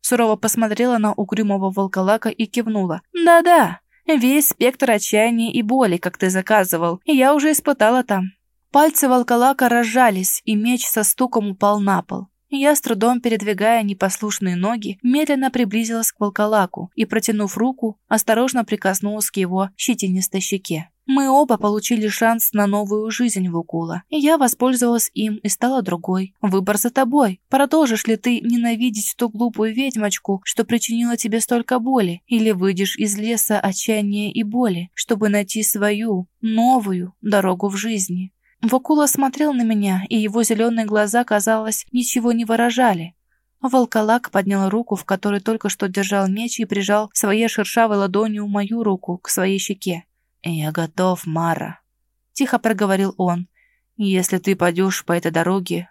Сурово посмотрела на угрюмого волколака и кивнула. «Да-да, весь спектр отчаяния и боли, как ты заказывал, я уже испытала там». Пальцы волколака разжались, и меч со стуком упал на пол. Я, с трудом передвигая непослушные ноги, медленно приблизилась к волколаку и, протянув руку, осторожно прикоснулась к его щетинистой щеке. Мы оба получили шанс на новую жизнь в Укула, и я воспользовалась им и стала другой. Выбор за тобой. Продолжишь ли ты ненавидеть ту глупую ведьмочку, что причинила тебе столько боли, или выйдешь из леса отчаяния и боли, чтобы найти свою, новую дорогу в жизни? Вакула смотрел на меня, и его зеленые глаза, казалось, ничего не выражали. Волколак поднял руку, в которой только что держал меч, и прижал своей шершавой ладонью мою руку к своей щеке. «Я готов, Мара», — тихо проговорил он. «Если ты пойдешь по этой дороге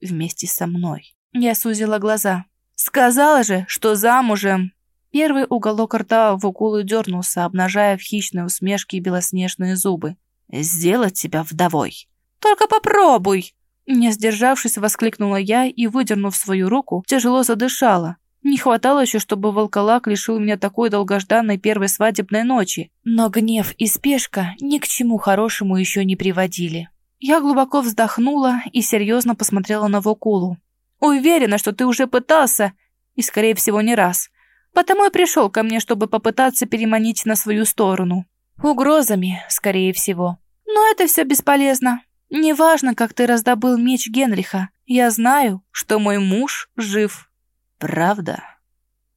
вместе со мной». Я сузила глаза. «Сказала же, что замужем!» Первый уголок рта в укулу дернулся, обнажая в хищной усмешке белоснежные зубы. «Сделать тебя вдовой!» Только попробуй!» Не сдержавшись, воскликнула я и, выдернув свою руку, тяжело задышала. Не хватало еще, чтобы волколак лишил меня такой долгожданной первой свадебной ночи. Но гнев и спешка ни к чему хорошему еще не приводили. Я глубоко вздохнула и серьезно посмотрела на Вокулу. «Уверена, что ты уже пытался, и, скорее всего, не раз. Потому и пришел ко мне, чтобы попытаться переманить на свою сторону. Угрозами, скорее всего. Но это все бесполезно. «Неважно, как ты раздобыл меч Генриха, я знаю, что мой муж жив». «Правда?»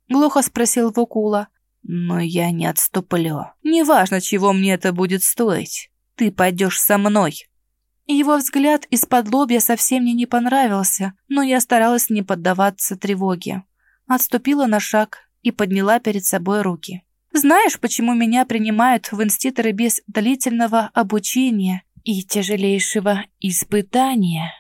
Глухо спросил Вукула. «Но я не отступлю. Неважно, чего мне это будет стоить. Ты пойдешь со мной». Его взгляд из-под лобья совсем мне не понравился, но я старалась не поддаваться тревоге. Отступила на шаг и подняла перед собой руки. «Знаешь, почему меня принимают в инститоры без длительного обучения и тяжелейшего испытания.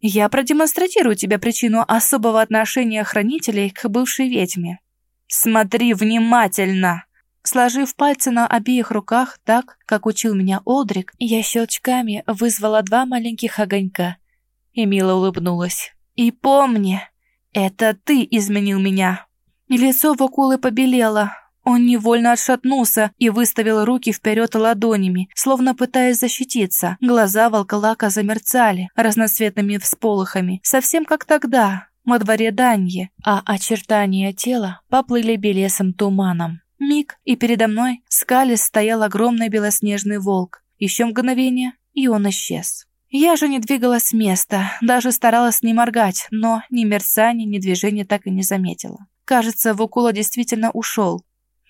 Я продемонстрирую тебе причину особого отношения хранителей к бывшей ведьме. Смотри внимательно!» Сложив пальцы на обеих руках так, как учил меня Олдрик, я щелчками вызвала два маленьких огонька и мило улыбнулась. «И помни, это ты изменил меня!» Лицо Вакулы побелело, он невольно отшатнулся и выставил руки вперед ладонями, словно пытаясь защититься. Глаза волколака замерцали разноцветными всполохами, совсем как тогда, во дворе Даньи, а очертания тела поплыли белесым туманом. Миг, и передо мной скалис стоял огромный белоснежный волк. Еще мгновение, и он исчез. Я же не двигалась с места, даже старалась не моргать, но ни мерцания, ни движения так и не заметила. Кажется, Вукула действительно ушел,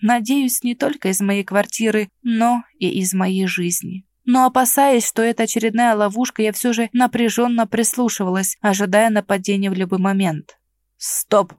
Надеюсь, не только из моей квартиры, но и из моей жизни. Но опасаясь, что это очередная ловушка, я все же напряженно прислушивалась, ожидая нападения в любой момент. «Стоп!»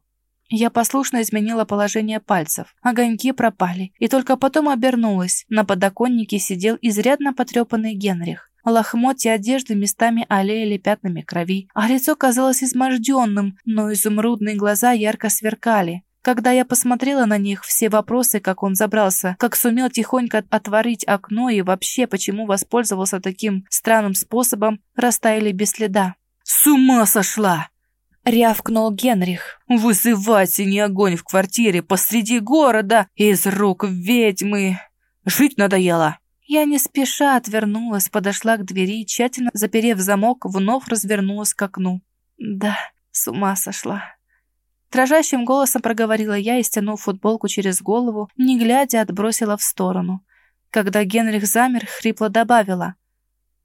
Я послушно изменила положение пальцев. Огоньки пропали, и только потом обернулась. На подоконнике сидел изрядно потрепанный Генрих. Лохмотья одежды местами олеяли пятнами крови, а лицо казалось изможденным, но изумрудные глаза ярко сверкали. Когда я посмотрела на них, все вопросы, как он забрался, как сумел тихонько отворить окно и вообще почему воспользовался таким странным способом, растаяли без следа. «С ума сошла!» — рявкнул Генрих. «Вызывать синий огонь в квартире посреди города из рук ведьмы! Жить надоело!» Я не спеша отвернулась, подошла к двери и, тщательно заперев замок, вновь развернулась к окну. «Да, с ума сошла». Дрожащим голосом проговорила я и, стянув футболку через голову, не глядя, отбросила в сторону. Когда Генрих замер, хрипло добавила.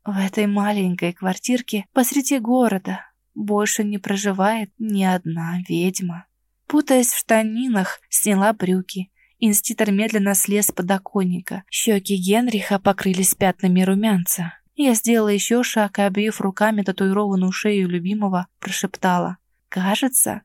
«В этой маленькой квартирке посреди города больше не проживает ни одна ведьма». Путаясь в штанинах, сняла брюки. Инститор медленно слез с подоконника. Щеки Генриха покрылись пятнами румянца. Я сделала еще шаг и, обвив руками татуированную шею любимого, прошептала. «Кажется,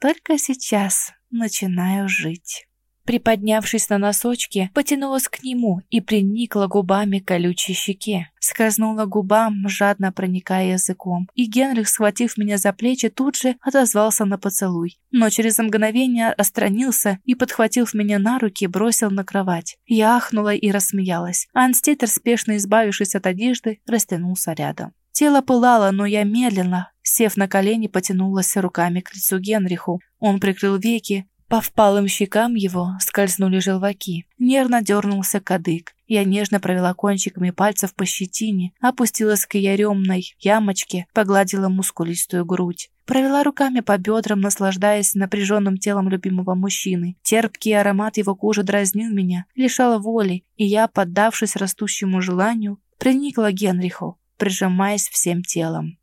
только сейчас начинаю жить. Приподнявшись на носочки, потянулась к нему и приникла губами к колючей щеке. Скользнула губам, жадно проникая языком, и Генрих, схватив меня за плечи, тут же отозвался на поцелуй. Но через мгновение остранился и, подхватив меня на руки, бросил на кровать. Я ахнула и рассмеялась. Анститер, спешно избавившись от одежды, растянулся рядом. Тело пылало, но я медленно, сев на колени, потянулась руками к лицу Генриху. Он прикрыл веки, по впалым щекам его скользнули желваки. Нервно дернулся кадык. Я нежно провела кончиками пальцев по щетине, опустилась к яремной ямочке, погладила мускулистую грудь. Провела руками по бедрам, наслаждаясь напряженным телом любимого мужчины. Терпкий аромат его кожи дразнил меня, лишал воли, и я, поддавшись растущему желанию, приникла Генриху, прижимаясь всем телом.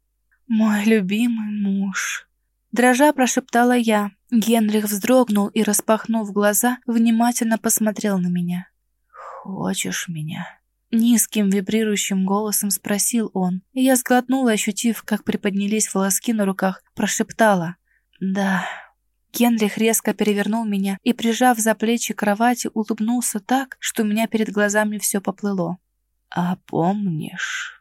«Мой любимый муж», — дрожа прошептала я. Генрих вздрогнул и, распахнув глаза, внимательно посмотрел на меня. «Хочешь меня?» Низким вибрирующим голосом спросил он, я сглотнула, ощутив, как приподнялись волоски на руках, прошептала «Да». Генрих резко перевернул меня и, прижав за плечи кровати, улыбнулся так, что у меня перед глазами все поплыло. «А помнишь?»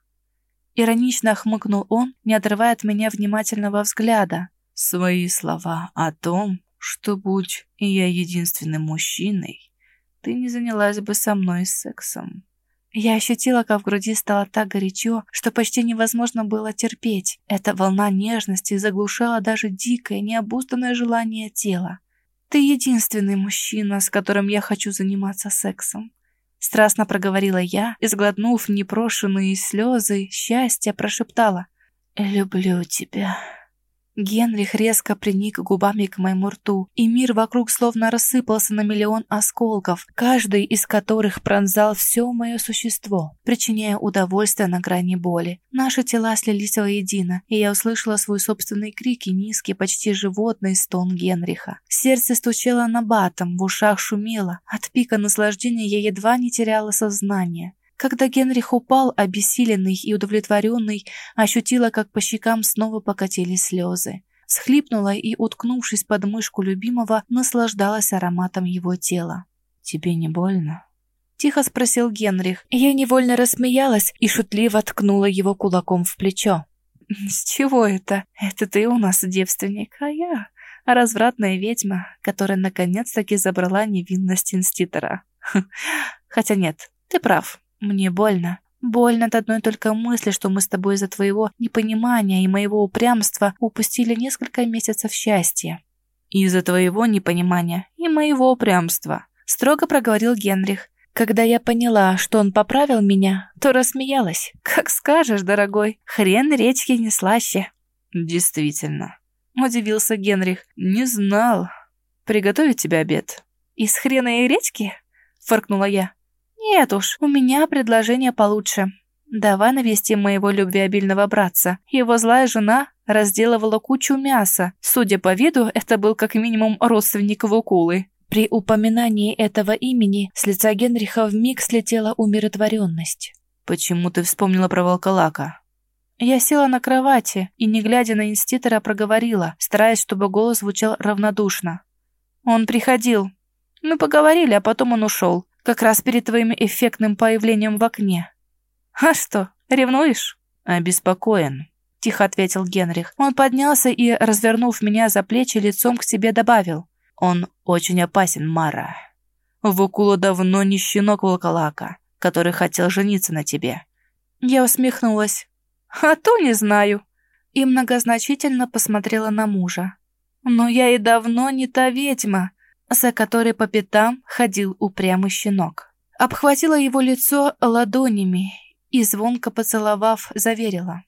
Иронично хмыкнул он, не отрывая от меня внимательного взгляда. Свои слова о том, что будь я единственным мужчиной, ты не занялась бы со мной сексом. Я ощутила, как в груди стало так горячо, что почти невозможно было терпеть. Эта волна нежности заглушала даже дикое, необузданное желание тела. Ты единственный мужчина, с которым я хочу заниматься сексом. Страстно проговорила я и, сглотнув непрошенные слезы, счастья прошептала «Люблю тебя». Генрих резко приник губами к моему рту, и мир вокруг словно рассыпался на миллион осколков, каждый из которых пронзал все мое существо, причиняя удовольствие на грани боли. Наши тела слились воедино, и я услышала свой собственный крик и низкий, почти животный стон Генриха. Сердце стучало на батом, в ушах шумело. От пика наслаждения я едва не теряла сознание. Когда Генрих упал, обессиленный и удовлетворенный, ощутила, как по щекам снова покатились слезы. Схлипнула и, уткнувшись под мышку любимого, наслаждалась ароматом его тела. «Тебе не больно?» Тихо спросил Генрих. Я невольно рассмеялась и шутливо ткнула его кулаком в плечо. «С чего это? Это ты у нас девственник, а я развратная ведьма, которая наконец-таки забрала невинность инститора. Хотя нет, ты прав, мне больно. Больно от одной только мысли, что мы с тобой из-за твоего непонимания и моего упрямства упустили несколько месяцев счастья. Из-за твоего непонимания и моего упрямства, строго проговорил Генрих. Когда я поняла, что он поправил меня, то рассмеялась. Как скажешь, дорогой, хрен речки не слаще. Действительно, удивился Генрих. Не знал. Приготовить тебе обед. Из хрена и речки? Фыркнула я. «Нет уж, у меня предложение получше. Давай навестим моего любвеобильного братца. Его злая жена разделывала кучу мяса. Судя по виду, это был как минимум родственник Вукулы». При упоминании этого имени с лица Генриха вмиг слетела умиротворенность. «Почему ты вспомнила про волколака?» Я села на кровати и, не глядя на инститора, проговорила, стараясь, чтобы голос звучал равнодушно. «Он приходил. Мы поговорили, а потом он ушел. Как раз перед твоим эффектным появлением в окне. А что, ревнуешь? Обеспокоен. Тихо ответил Генрих. Он поднялся и, развернув меня за плечи, лицом к себе добавил. Он очень опасен, Мара. Вукула давно не щенок волколака, который хотел жениться на тебе. Я усмехнулась. А то не знаю. и многозначительно посмотрела на мужа. «Но я и давно не та ведьма, за которой по пятам ходил упрямый щенок». Обхватила его лицо ладонями и, звонко поцеловав, заверила.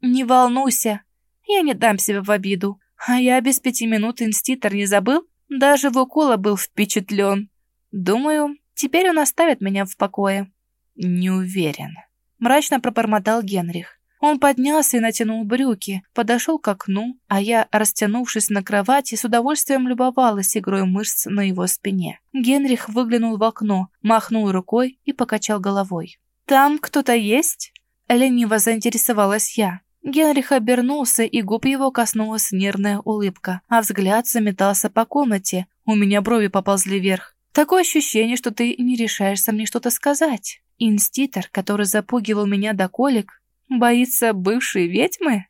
«Не волнуйся, я не дам себя в обиду. А я без пяти минут инститор не забыл? Даже в укола был впечатлен. Думаю, теперь он оставит меня в покое». «Не уверен», — мрачно пробормотал Генрих. Он поднялся и натянул брюки, подошел к окну, а я, растянувшись на кровати, с удовольствием любовалась игрой мышц на его спине. Генрих выглянул в окно, махнул рукой и покачал головой. «Там кто-то есть?» Лениво заинтересовалась я. Генрих обернулся, и губ его коснулась нервная улыбка, а взгляд заметался по комнате. У меня брови поползли вверх. Такое ощущение, что ты не решаешься мне что-то сказать. Инститор, который запугивал меня до колик, боится бывшей ведьмы?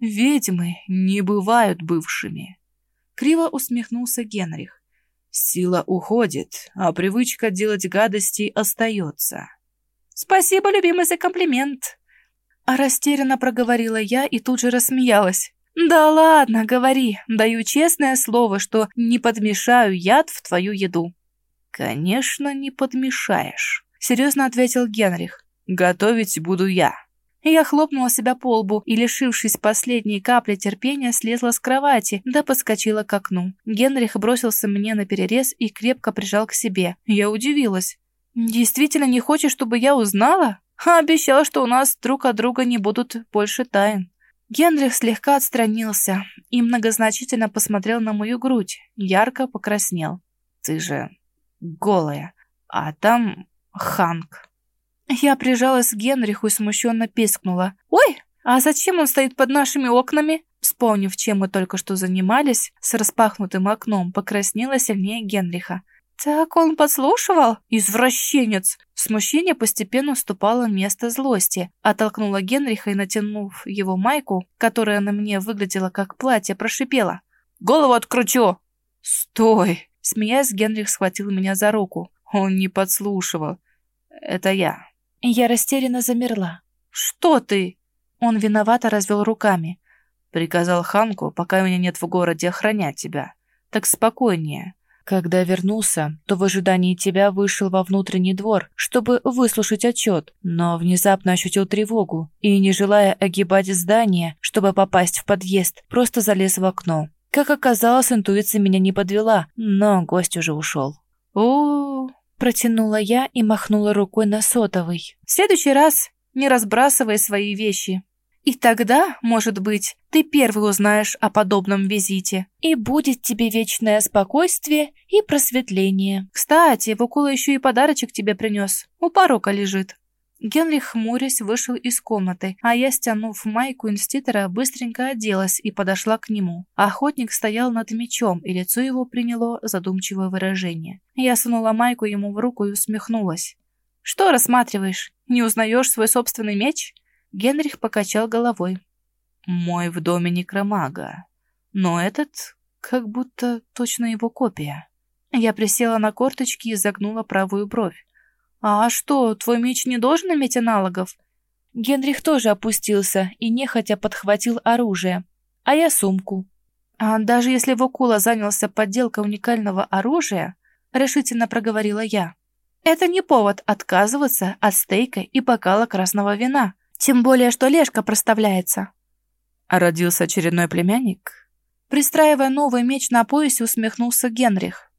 Ведьмы не бывают бывшими. Криво усмехнулся Генрих. Сила уходит, а привычка делать гадости остается. Спасибо, любимый, за комплимент. А растерянно проговорила я и тут же рассмеялась. «Да ладно, говори. Даю честное слово, что не подмешаю яд в твою еду». «Конечно, не подмешаешь», — серьезно ответил Генрих. «Готовить буду я». Я хлопнула себя по лбу и, лишившись последней капли терпения, слезла с кровати, да подскочила к окну. Генрих бросился мне на перерез и крепко прижал к себе. Я удивилась. «Действительно не хочешь, чтобы я узнала?» А обещал, что у нас друг от друга не будут больше тайн. Генрих слегка отстранился и многозначительно посмотрел на мою грудь, ярко покраснел. «Ты же голая, а там Ханк». Я прижалась к Генриху и смущенно пискнула. «Ой, а зачем он стоит под нашими окнами?» Вспомнив, чем мы только что занимались, с распахнутым окном покраснела сильнее Генриха. «Так он подслушивал? Извращенец!» Смущение постепенно уступало место злости. Оттолкнула Генриха и, натянув его майку, которая на мне выглядела как платье, прошипела. «Голову откручу!» «Стой!» Смеясь, Генрих схватил меня за руку. Он не подслушивал. «Это я». Я растерянно замерла. «Что ты?» Он виновато развел руками. Приказал Ханку, пока меня нет в городе, охранять тебя. Так спокойнее. Когда вернулся, то в ожидании тебя вышел во внутренний двор, чтобы выслушать отчет, но внезапно ощутил тревогу и, не желая огибать здание, чтобы попасть в подъезд, просто залез в окно. Как оказалось, интуиция меня не подвела, но гость уже ушел. о протянула я и махнула рукой на сотовый. «В следующий раз не разбрасывай свои вещи. И тогда, может быть, ты первый узнаешь о подобном визите. И будет тебе вечное спокойствие и просветление. Кстати, Вакула еще и подарочек тебе принес. У порока лежит». Генрих, хмурясь, вышел из комнаты, а я, стянув майку инститора, быстренько оделась и подошла к нему. Охотник стоял над мечом, и лицо его приняло задумчивое выражение. Я сунула майку ему в руку и усмехнулась. «Что рассматриваешь? Не узнаешь свой собственный меч?» Генрих покачал головой. «Мой в доме некромага, но этот как будто точно его копия». Я присела на корточки и загнула правую бровь. «А что, твой меч не должен иметь аналогов?» Генрих тоже опустился и нехотя подхватил оружие, а я сумку. «А даже если Вокула занялся подделкой уникального оружия, — решительно проговорила я, — это не повод отказываться от стейка и бокала красного вина. Тем более, что Лешка проставляется. А родился очередной племянник? Пристраивая новый меч на поясе, усмехнулся Генрих.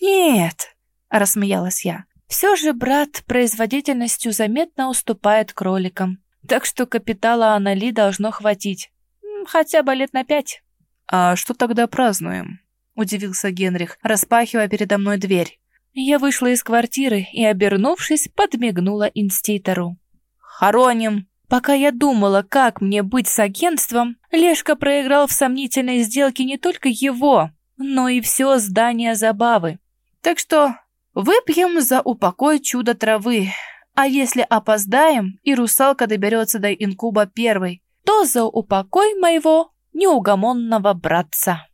«Нет», — рассмеялась я, — «все же брат производительностью заметно уступает кроликам, так что капитала Анали должно хватить, хотя бы лет на пять». «А что тогда празднуем?» — удивился Генрих, распахивая передо мной дверь. Я вышла из квартиры и, обернувшись, подмигнула инститору. «Хороним!» Пока я думала, как мне быть с агентством, Лешка проиграл в сомнительной сделке не только его, но и все здание забавы. Так что выпьем за упокой чудо травы. А если опоздаем, и русалка доберется до инкуба первой, то за упокой моего неугомонного братца.